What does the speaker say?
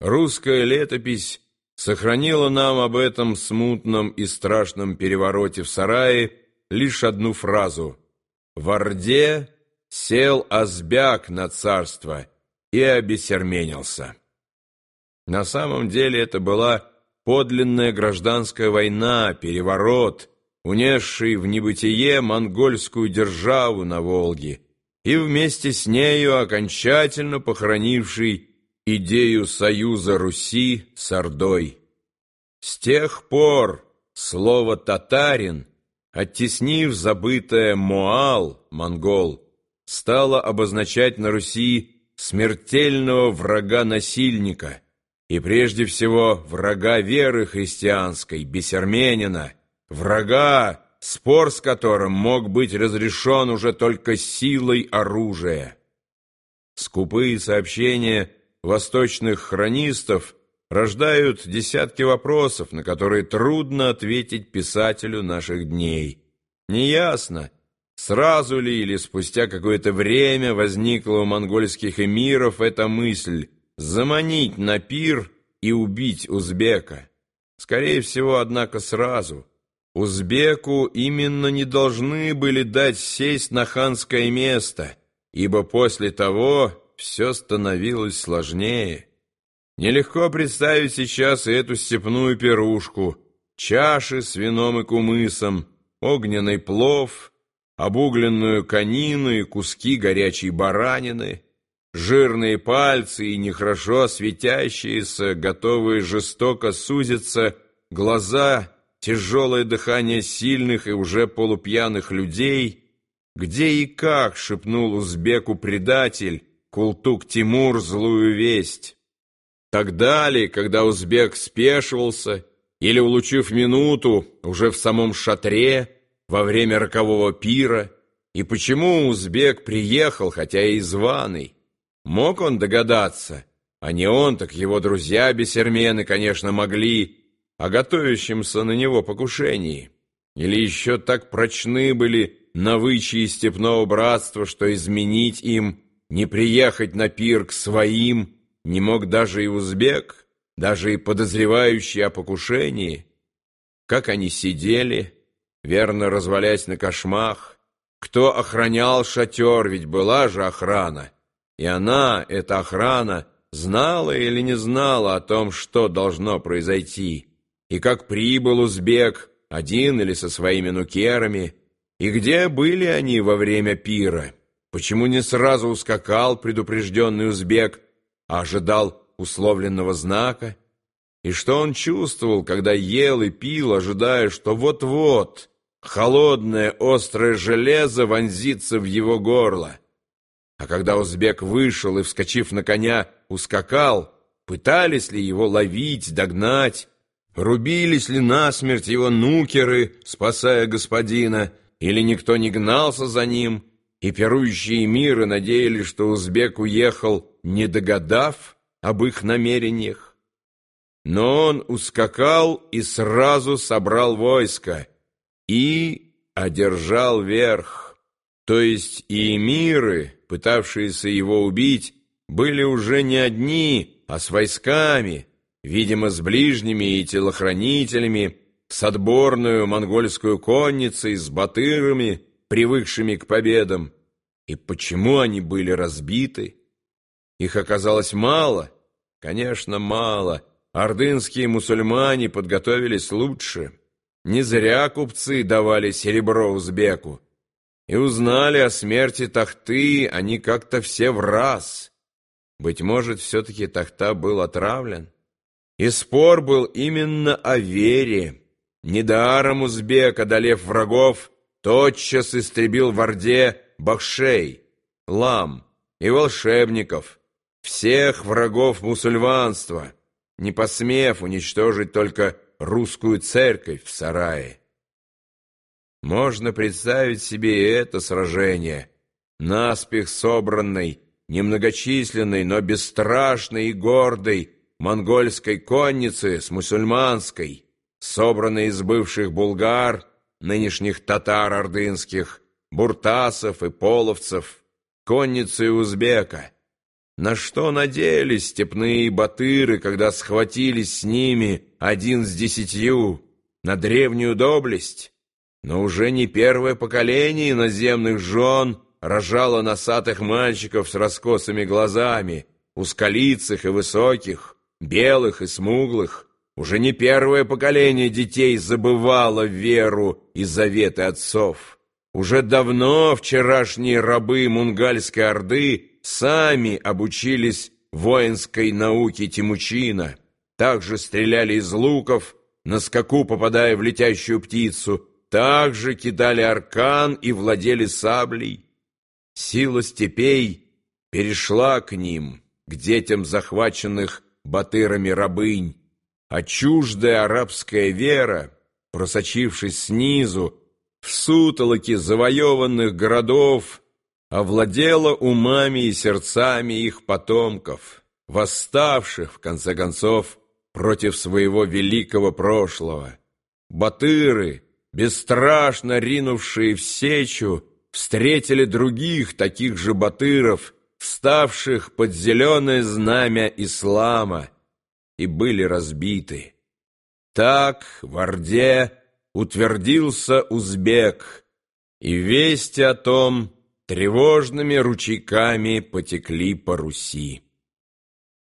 Русская летопись сохранила нам об этом смутном и страшном перевороте в сарае лишь одну фразу «В Орде сел Азбяк на царство и обесерменился». На самом деле это была подлинная гражданская война, переворот, унесший в небытие монгольскую державу на Волге и вместе с нею окончательно похоронивший идею союза Руси с Ордой. С тех пор слово «татарин», оттеснив забытое «моал» монгол, стало обозначать на Руси смертельного врага-насильника и прежде всего врага веры христианской, бесерменина, врага, спор с которым мог быть разрешен уже только силой оружия. Скупые сообщения восточных хронистов рождают десятки вопросов, на которые трудно ответить писателю наших дней. Неясно, сразу ли или спустя какое-то время возникла у монгольских эмиров эта мысль заманить на пир и убить узбека. Скорее всего, однако, сразу. Узбеку именно не должны были дать сесть на ханское место, ибо после того все становилось сложнее. Нелегко представить сейчас эту степную пирушку, чаши с вином и кумысом, огненный плов, обугленную конину и куски горячей баранины, жирные пальцы и нехорошо светящиеся, готовые жестоко сузиться, глаза, тяжелое дыхание сильных и уже полупьяных людей, где и как шепнул узбеку предатель, Култук Тимур злую весть. Тогда ли, когда узбек спешивался, или, улучив минуту, уже в самом шатре, во время рокового пира, и почему узбек приехал, хотя и званый? Мог он догадаться, а не он, так его друзья-бесермены, конечно, могли, о готовящемся на него покушении. Или еще так прочны были навычьи степного братства, что изменить им не приехать на пир к своим не мог даже и узбек, даже и подозревающий о покушении. Как они сидели, верно развалясь на кошмах, кто охранял шатер, ведь была же охрана. И она, эта охрана, знала или не знала о том, что должно произойти, и как прибыл узбек, один или со своими нукерами, и где были они во время пира. Почему не сразу ускакал предупрежденный узбек, а ожидал условленного знака? И что он чувствовал, когда ел и пил, ожидая, что вот-вот холодное острое железо вонзится в его горло? А когда узбек вышел и, вскочив на коня, ускакал, пытались ли его ловить, догнать, рубились ли насмерть его нукеры, спасая господина, или никто не гнался за ним — и пирующие миры надеялись, что узбек уехал, не догадав об их намерениях. Но он ускакал и сразу собрал войско и одержал верх. То есть и эмиры, пытавшиеся его убить, были уже не одни, а с войсками, видимо, с ближними и телохранителями, с отборную монгольскую конницей, с батырами, привыкшими к победам. И почему они были разбиты? Их оказалось мало? Конечно, мало. Ордынские мусульмане подготовились лучше. Не зря купцы давали серебро узбеку. И узнали о смерти Тахты они как-то все в раз. Быть может, все-таки Тахта был отравлен? И спор был именно о вере. Недаром узбек, одолев врагов, тотчас истребил в Орде бахшей, лам и волшебников, всех врагов мусульманства, не посмев уничтожить только русскую церковь в сарае. Можно представить себе это сражение, наспех собранной, немногочисленной, но бесстрашной и гордой монгольской конницы с мусульманской, собранной из бывших булгар, нынешних татар ордынских, буртасов и половцев, конницы узбека, на что надеялись степные батыры, когда схватились с ними один с десятью, на древнюю доблесть? Но уже не первое поколение иноземных жен рожало носатых мальчиков с раскосыми глазами, узколицых и высоких, белых и смуглых. Уже не первое поколение детей забывало веру и заветы отцов. Уже давно вчерашние рабы Мунгальской Орды сами обучились воинской науке Тимучина, также стреляли из луков, на скаку попадая в летящую птицу, также кидали аркан и владели саблей. Сила степей перешла к ним, к детям захваченных батырами рабынь, а чуждая арабская вера, просочившись снизу, в сутолоке завоеванных городов, овладела умами и сердцами их потомков, восставших, в конце концов, против своего великого прошлого. Батыры, бесстрашно ринувшие в сечу, встретили других таких же батыров, вставших под зеленое знамя ислама, и были разбиты. Так в Орде утвердился узбек, и вести о том тревожными ручейками потекли по Руси.